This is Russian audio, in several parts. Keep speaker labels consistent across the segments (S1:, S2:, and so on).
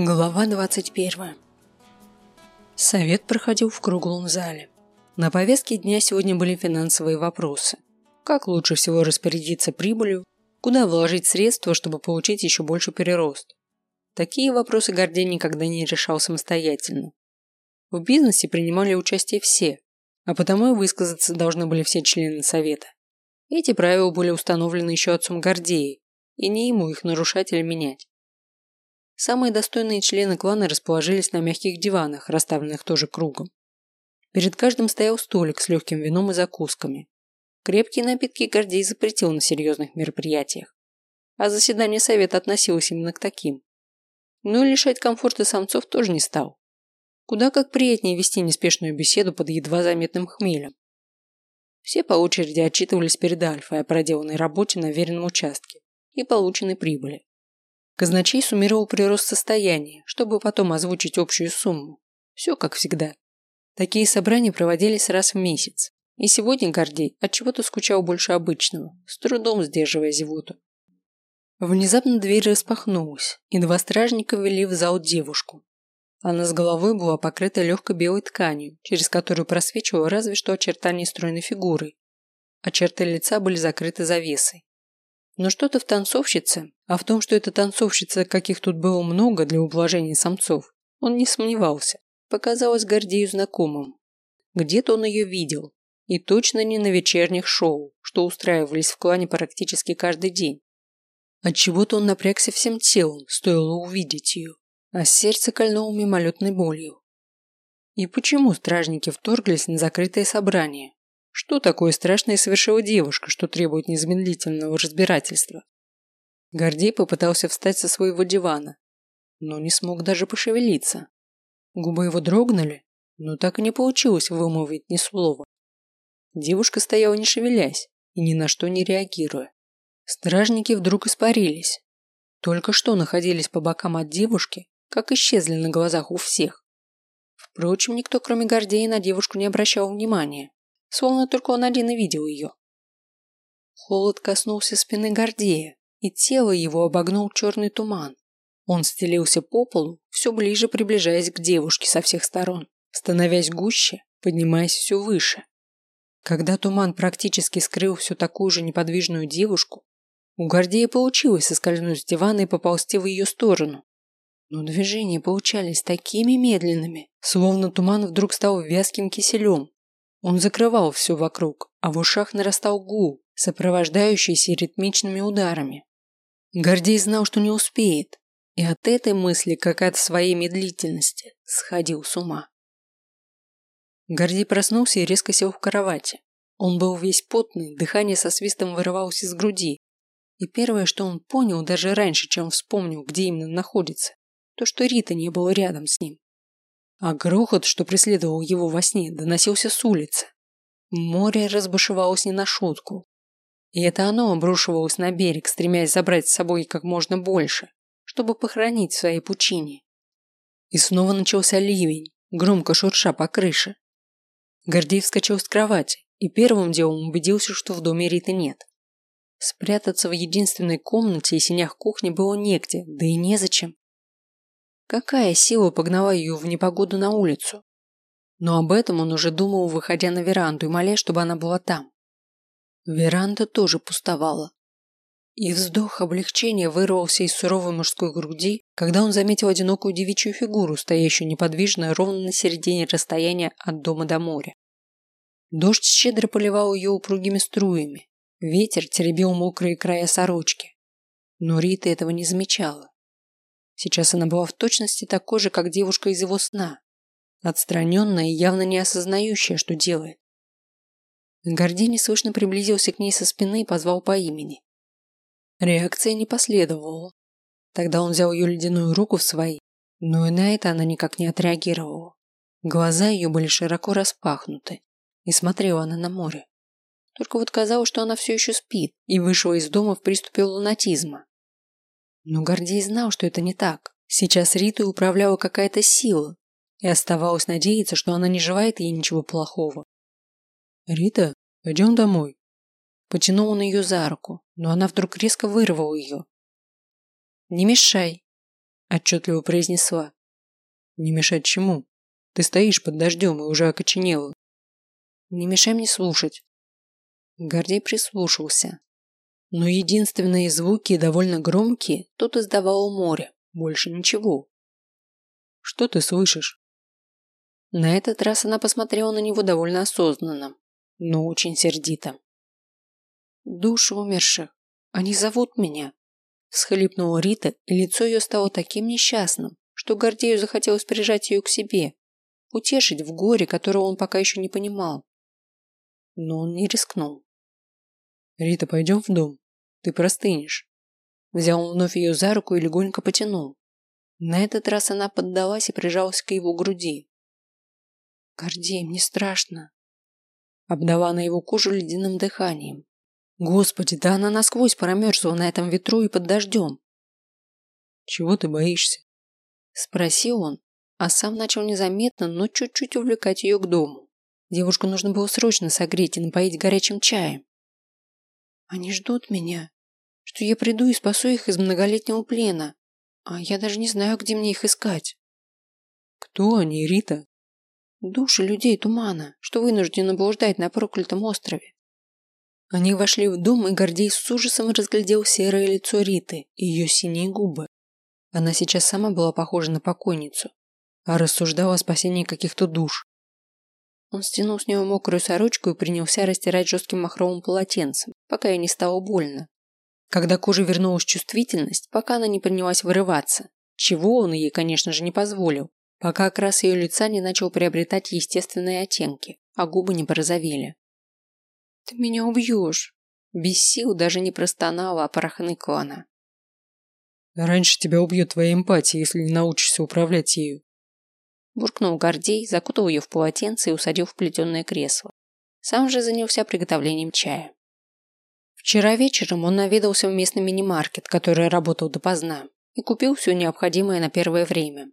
S1: Глава 21. Совет проходил в круглом зале. На повестке дня сегодня были финансовые вопросы. Как лучше всего распорядиться прибылью, куда вложить средства, чтобы получить еще больше перерост. Такие вопросы Гордей никогда не решал самостоятельно. В бизнесе принимали участие все, а потому и высказаться должны были все члены совета. Эти правила были установлены еще отцом Гордея, и не ему их нарушать или менять. Самые достойные члены клана расположились на мягких диванах, расставленных тоже кругом. Перед каждым стоял столик с легким вином и закусками. Крепкие напитки Гордей запретил на серьезных мероприятиях. А заседание совета относилось именно к таким. Но лишать комфорта самцов тоже не стал. Куда как приятнее вести неспешную беседу под едва заметным хмелем. Все по очереди отчитывались перед Альфой о проделанной работе на веренном участке и полученной прибыли. Казначей суммировал прирост состояния, чтобы потом озвучить общую сумму. Все как всегда. Такие собрания проводились раз в месяц. И сегодня Гордей отчего-то скучал больше обычного, с трудом сдерживая зевоту. Внезапно дверь распахнулась, и два стражника ввели в зал девушку. Она с головой была покрыта легкой белой тканью, через которую просвечивало разве что очертания стройной фигуры, а черты лица были закрыты завесой. Но что-то в танцовщице, а в том, что эта танцовщица, каких тут было много для ублажения самцов, он не сомневался. Показалось Гордею знакомым. Где-то он ее видел. И точно не на вечерних шоу, что устраивались в клане практически каждый день. Отчего-то он напрягся всем телом, стоило увидеть ее, а сердце кольнуло мимолетной болью. И почему стражники вторглись на закрытое собрание? Что такое страшное совершила девушка, что требует незамедлительного разбирательства? Гордей попытался встать со своего дивана, но не смог даже пошевелиться. Губы его дрогнули, но так и не получилось вымолвить ни слова. Девушка стояла не шевелясь и ни на что не реагируя. Стражники вдруг испарились. Только что находились по бокам от девушки, как исчезли на глазах у всех. Впрочем, никто, кроме Гордея, на девушку не обращал внимания словно только он один и видел ее. Холод коснулся спины Гордея, и тело его обогнул черный туман. Он стелился по полу, все ближе приближаясь к девушке со всех сторон, становясь гуще, поднимаясь все выше. Когда туман практически скрыл всю такую же неподвижную девушку, у Гордея получилось соскользнуть с дивана и поползти в ее сторону. Но движения получались такими медленными, словно туман вдруг стал вязким киселем, он закрывал все вокруг, а в ушах нарастал гул, сопровождающийся ритмичными ударами. Гордей знал, что не успеет, и от этой мысли, как от своей медлительности, сходил с ума. Гордей проснулся и резко сел в кровати. Он был весь потный, дыхание со свистом вырывалось из груди. И первое, что он понял, даже раньше, чем вспомнил, где именно находится, то, что Рита не было рядом с ним. А грохот, что преследовал его во сне, доносился с улицы. Море разбушевалось не на шутку. И это оно обрушивалось на берег, стремясь забрать с собой как можно больше, чтобы похоронить в своей пучине. И снова начался ливень, громко шурша по крыше. Гордей вскочил с кровати и первым делом убедился, что в доме Риты нет. Спрятаться в единственной комнате и синях кухни было негде, да и незачем. Какая сила погнала ее в непогоду на улицу? Но об этом он уже думал, выходя на веранду и молясь, чтобы она была там. Веранда тоже пустовала. И вздох облегчения вырвался из суровой мужской груди, когда он заметил одинокую девичью фигуру, стоящую неподвижно ровно на середине расстояния от дома до моря. Дождь щедро поливал ее упругими струями. Ветер теребил мокрые края сорочки. Но Рита этого не замечала. Сейчас она была в точности такой же, как девушка из его сна. Отстраненная и явно не осознающая, что делает. Гордей неслышно приблизился к ней со спины и позвал по имени. Реакция не последовала. Тогда он взял ее ледяную руку в свои, но и на это она никак не отреагировала. Глаза ее были широко распахнуты, и смотрела она на море. Только вот казалось, что она все еще спит и вышла из дома в приступе лунатизма. Но Гордей знал, что это не так. Сейчас Ритой управляла какая-то сила, и оставалось надеяться, что она не желает ей ничего плохого. «Рита, пойдем домой». Потянул он ее за руку, но она вдруг резко вырвала ее. «Не мешай». отчетливо произнесла. Не мешать чему? Ты стоишь под дождем и уже окоченела. Не мешай мне слушать. Гордей прислушался. Но единственные звуки, довольно громкие, тут издавало море. Больше ничего. Что ты слышишь? На этот раз она посмотрела на него довольно осознанно, но очень сердито. Души умерших. Они зовут меня. Схлипнула Рита, и лицо ее стало таким несчастным, что Гордею захотелось прижать ее к себе, утешить в горе, которого он пока еще не понимал. Но он не рискнул. «Рита, пойдем в дом. Ты простынешь». Взял вновь ее за руку и легонько потянул. На этот раз она поддалась и прижалась к его груди. «Гордей, мне страшно». Обдала на его кожу ледяным дыханием. Господи, да она насквозь промерзла на этом ветру и под дождем. «Чего ты боишься?» Спросил он, а сам начал незаметно, но чуть-чуть увлекать ее к дому. Девушку нужно было срочно согреть и напоить горячим чаем. Они ждут меня, что я приду и спасу их из многолетнего плена, а я даже не знаю, где мне их искать. Кто они, Рита? Души людей тумана, что вынуждены блуждать на проклятом острове. Они вошли в дом, и Гордей с ужасом разглядел серое лицо Риты и ее синие губы. Она сейчас сама была похожа на покойницу, а рассуждала о спасении каких-то душ. Он стянул с нее мокрую сорочку и принялся растирать жестким махровым полотенцем, пока ей не стало больно. Когда коже вернулась чувствительность, пока она не принялась вырываться, чего он ей, конечно же, не позволил, пока окрас ее лица не начал приобретать естественные оттенки, а губы не порозовели. «Ты меня убьешь!» Без сил даже не простонала, а порохныкала она.
S2: «Раньше тебя убьет твоя эмпатия, если не научишься управлять ею».
S1: Буркнул Гордей, закутал ее в полотенце и усадил в плетеное кресло. Сам же занялся приготовлением чая. Вчера вечером он наведался в местный мини-маркет, который работал допоздна, и купил все необходимое на первое время.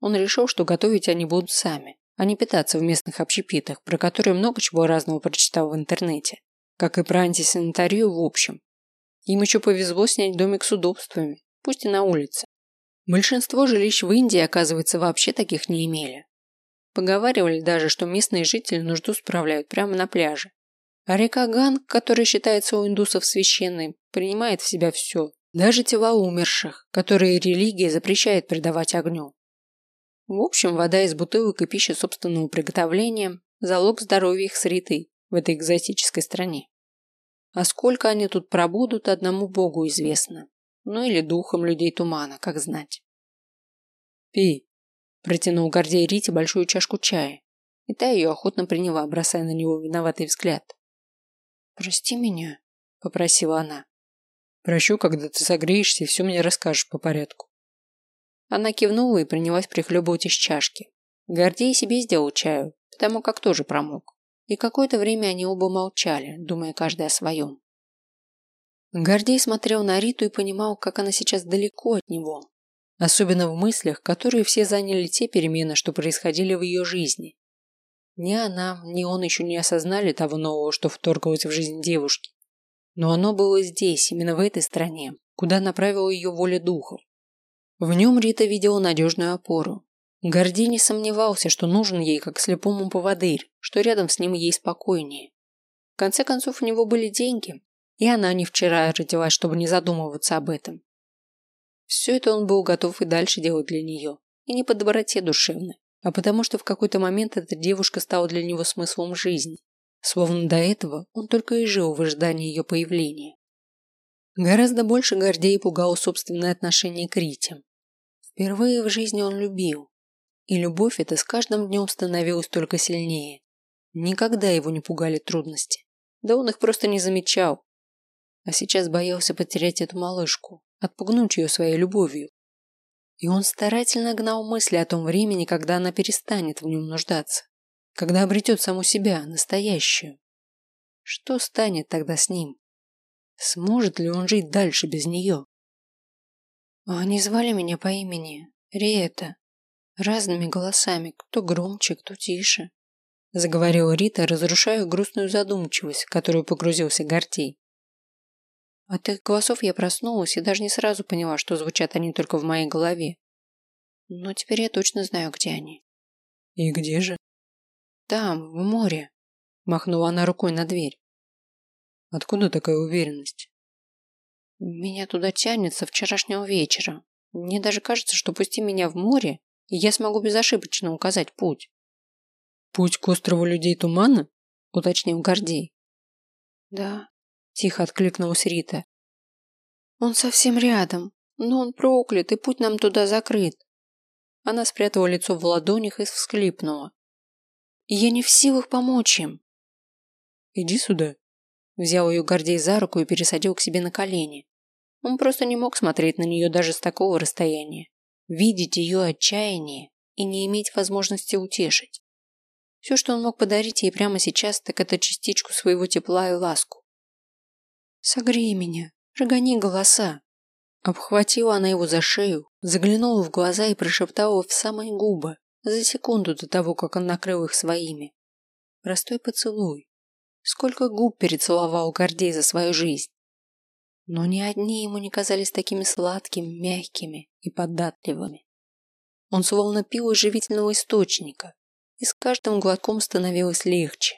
S1: Он решил, что готовить они будут сами, а не питаться в местных общепитах, про которые много чего разного прочитал в интернете, как и про антисанитарию в общем. Им еще повезло снять домик с удобствами, пусть и на улице. Большинство жилищ в Индии, оказывается, вообще таких не имели. Поговаривали даже, что местные жители нужду справляют прямо на пляже. А река Ганг, которая считается у индусов священной, принимает в себя все, даже тела умерших, которые религия запрещает предавать огню. В общем, вода из бутылок и пища собственного приготовления – залог здоровья их с Ритой в этой экзотической стране. А сколько они тут пробудут, одному Богу известно. Ну или духом людей тумана, как знать. «Пей», – протянул Гордей Рите большую чашку чая, и та ее охотно приняла, бросая на него виноватый взгляд. «Прости меня», – попросила она.
S2: «Прощу, когда ты согреешься и все мне расскажешь по порядку».
S1: Она кивнула и принялась прихлебывать из чашки. Гордей себе сделал чаю, потому как тоже промок. И какое-то время они оба молчали, думая каждый о своем. Гордей смотрел на Риту и понимал, как она сейчас далеко от него. Особенно в мыслях, которые все заняли те перемены, что происходили в ее жизни. Ни она, ни он еще не осознали того нового, что вторгалось в жизнь девушки. Но оно было здесь, именно в этой стране, куда направила ее воля духов. В нем Рита видела надежную опору. Гордей не сомневался, что нужен ей как слепому поводырь, что рядом с ним ей спокойнее. В конце концов, у него были деньги, и она не вчера родилась, чтобы не задумываться об этом. Все это он был готов и дальше делать для нее, и не по доброте душевной, а потому что в какой-то момент эта девушка стала для него смыслом жизни, словно до этого он только и жил в ожидании ее появления. Гораздо больше Гордей пугал собственное отношение к Рите. Впервые в жизни он любил. И любовь эта с каждым днем становилась только сильнее. Никогда его не пугали трудности. Да он их просто не замечал. А сейчас боялся потерять эту малышку, отпугнуть ее своей любовью. И он старательно гнал мысли о том времени, когда она перестанет в нем нуждаться. Когда обретет саму себя, настоящую. Что станет тогда с ним? Сможет ли он жить дальше без нее? Они звали меня по имени Риэта, разными голосами, кто громче, кто тише. Заговорила Рита, разрушая грустную задумчивость, в которую погрузился Гортей. От их голосов я проснулась и даже не сразу поняла, что звучат они только в моей голове. Но теперь я точно знаю, где они.
S2: И где же?
S1: Там, в море. Махнула она рукой на дверь.
S2: Откуда такая уверенность?
S1: Меня туда тянет со вчерашнего вечера. Мне даже кажется, что пусти меня в море, и я смогу безошибочно указать путь.
S2: Путь к острову людей тумана?
S1: Уточнил Гордей. Да, тихо откликнулась Рита. Он совсем рядом, но он проклят, и путь нам туда закрыт. Она спрятала лицо в ладонях и всхлипнула. И я не в силах помочь им.
S2: Иди сюда.
S1: Взял ее Гордей за руку и пересадил к себе на колени. Он просто не мог смотреть на нее даже с такого расстояния. Видеть ее отчаяние и не иметь возможности утешить. Все, что он мог подарить ей прямо сейчас, так это частичку своего тепла и ласку. «Согрей меня, прогони голоса!» Обхватила она его за шею, заглянула в глаза и прошептала в самые губы за секунду до того, как он накрыл их своими. Простой поцелуй. Сколько губ перецеловал Гордей за свою жизнь. Но ни одни ему не казались такими сладкими, мягкими и податливыми. Он словно пил из живительного источника, и с каждым глотком становилось легче.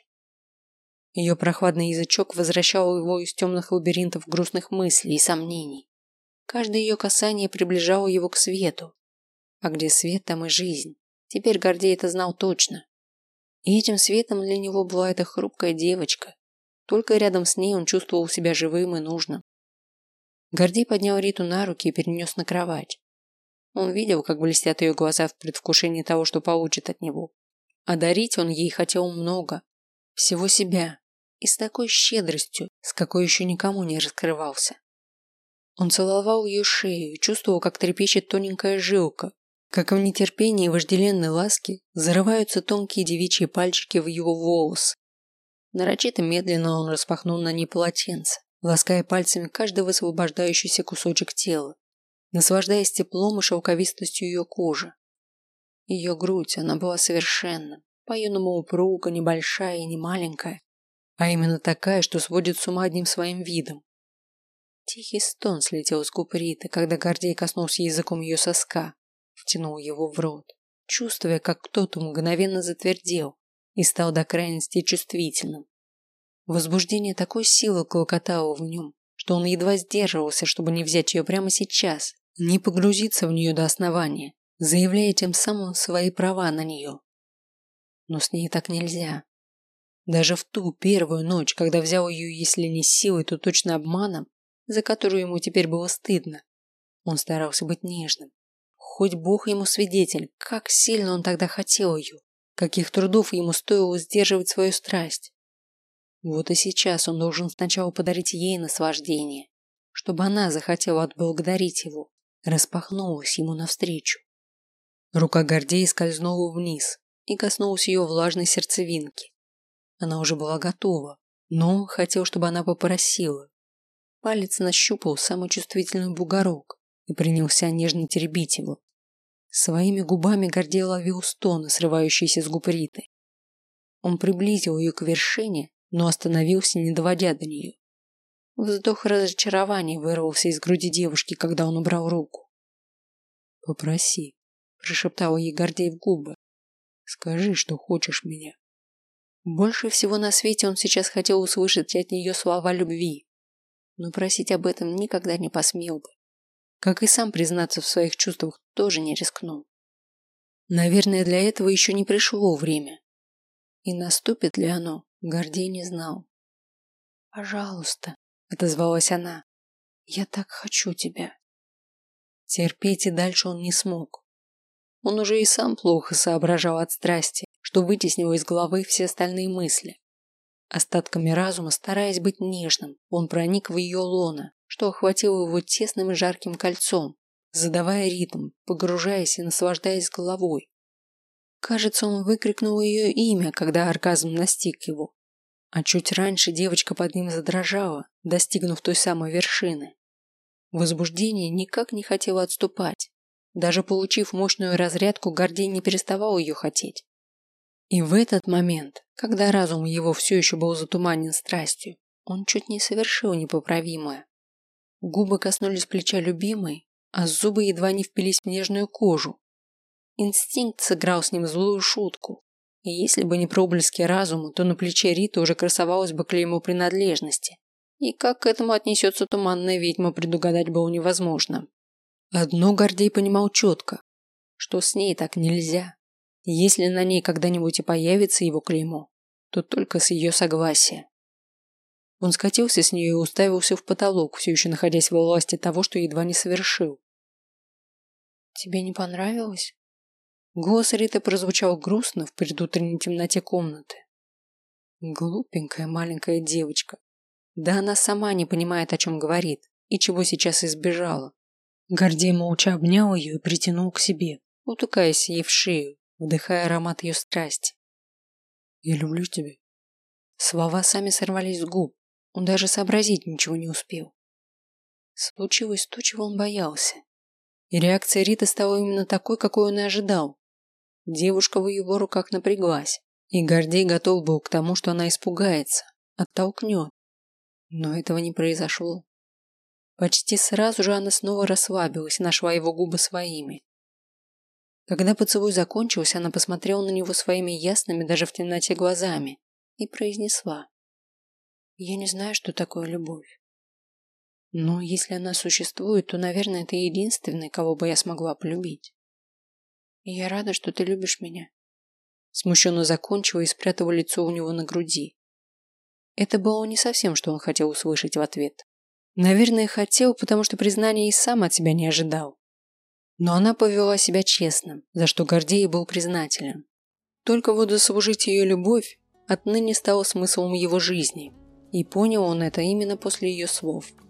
S1: Ее прохладный язычок возвращал его из темных лабиринтов грустных мыслей и сомнений. Каждое ее касание приближало его к свету. А где свет, там и жизнь. Теперь Гордей это знал точно. И этим светом для него была эта хрупкая девочка. Только рядом с ней он чувствовал себя живым и нужным. Гордей поднял Риту на руки и перенес на кровать. Он видел, как блестят ее глаза в предвкушении того, что получит от него. А дарить он ей хотел много. Всего себя. И с такой щедростью, с какой еще никому не раскрывался. Он целовал ее шею чувствовал, как трепещет тоненькая жилка, как в нетерпении и вожделенной ласке зарываются тонкие девичьи пальчики в его волос. Нарочито медленно он распахнул на ней полотенце, лаская пальцами каждый высвобождающийся кусочек тела, наслаждаясь теплом и шелковистостью ее кожи, ее грудь, она была совершенна, по-юному упруга, небольшая и не маленькая, а именно такая, что сводит с ума одним своим видом. Тихий стон слетел с губ Риты, когда Гордей коснулся языком ее соска, втянул его в рот, чувствуя, как кто-то мгновенно затвердел и стал до крайности чувствительным. Возбуждение такой силы клокотало в нем, что он едва сдерживался, чтобы не взять ее прямо сейчас, не погрузиться в нее до основания, заявляя тем самым свои права на нее. Но с ней так нельзя. Даже в ту первую ночь, когда взял ее, если не силой, то точно обманом, за которую ему теперь было стыдно, он старался быть нежным. Хоть Бог ему свидетель, как сильно он тогда хотел ее, каких трудов ему стоило сдерживать свою страсть. Вот и сейчас он должен сначала подарить ей наслаждение, чтобы она захотела отблагодарить его, распахнулась ему навстречу. Рука Гордея скользнула вниз и коснулась ее влажной сердцевинки. Она уже была готова, но хотел, чтобы она попросила. Палец нащупал самый чувствительный бугорок и принялся нежно теребить его. Своими губами Гордей ловил стоны, срывающиеся с губ Риты. Он приблизил ее к вершине, но остановился, не доводя до нее. Вздох разочарования вырвался из груди девушки, когда он убрал руку. «Попроси», прошептал ей Гордей в губы. Скажи, что хочешь меня. Больше всего на свете он сейчас хотел услышать от нее слова любви, но просить об этом никогда не посмел бы. Как и сам признаться в своих чувствах тоже не рискнул. Наверное, для этого еще не пришло время. И наступит ли оно, Гордей не знал. «Пожалуйста», — отозвалась она, — «я так хочу тебя». Терпеть и дальше он не смог. Он уже и сам плохо соображал от страсти, что вытеснило из головы все остальные мысли. Остатками разума, стараясь быть нежным, он проник в ее лоно, что охватило его тесным и жарким кольцом, задавая ритм, погружаясь и наслаждаясь головой. Кажется, он выкрикнул ее имя, когда оргазм настиг его. А чуть раньше девочка под ним задрожала, достигнув той самой вершины. Возбуждение никак не хотело отступать. Даже получив мощную разрядку, Гордей не переставал ее хотеть. И в этот момент, когда разум его все еще был затуманен страстью, он чуть не совершил непоправимое. Губы коснулись плеча любимой, а зубы едва не впились в нежную кожу. Инстинкт сыграл с ним злую шутку. И если бы не проблески разума, то на плече Риты уже красовалось бы клеймо принадлежности. И как к этому отнесется туманная ведьма, предугадать было невозможно. Одно Гордей понимал четко, что с ней так нельзя. Если на ней когда-нибудь и появится его клеймо, то только с ее согласия. Он скатился с нее и уставился в потолок, все еще находясь во власти того, что едва не совершил. «Тебе не понравилось?» Голос Риты прозвучал грустно в предутренней темноте комнаты. Глупенькая маленькая девочка. Да она сама не понимает, о чем говорит и чего сейчас избежала. Гордей молча обнял ее и притянул к себе, утыкаясь ей в шею, вдыхая аромат ее страсти.
S2: «Я люблю тебя».
S1: Слова сами сорвались с губ, он даже сообразить ничего не успел. Случилось то, чего он боялся. И реакция Риты стала именно такой, какой он и ожидал. Девушка в его руках напряглась, и Гордей готов был к тому, что она испугается, оттолкнет. Но этого не произошло. Почти сразу же она снова расслабилась, нашла его губы своими. Когда поцелуй закончился, она посмотрела на него своими ясными даже в темноте глазами и произнесла. Я не знаю, что такое любовь. Но если она существует, то, наверное, ты единственный, кого бы я смогла полюбить. И я рада, что ты любишь меня. Смущенно закончила и спрятала лицо у него на груди. Это было не совсем, что он хотел услышать в ответ. Наверное, хотел, потому что признание и сам от себя не ожидал. Но она повела себя честно, за что Гордей был признателен. Только вот заслужить ее любовь отныне стало смыслом его жизни – и понял он это именно после ее слов –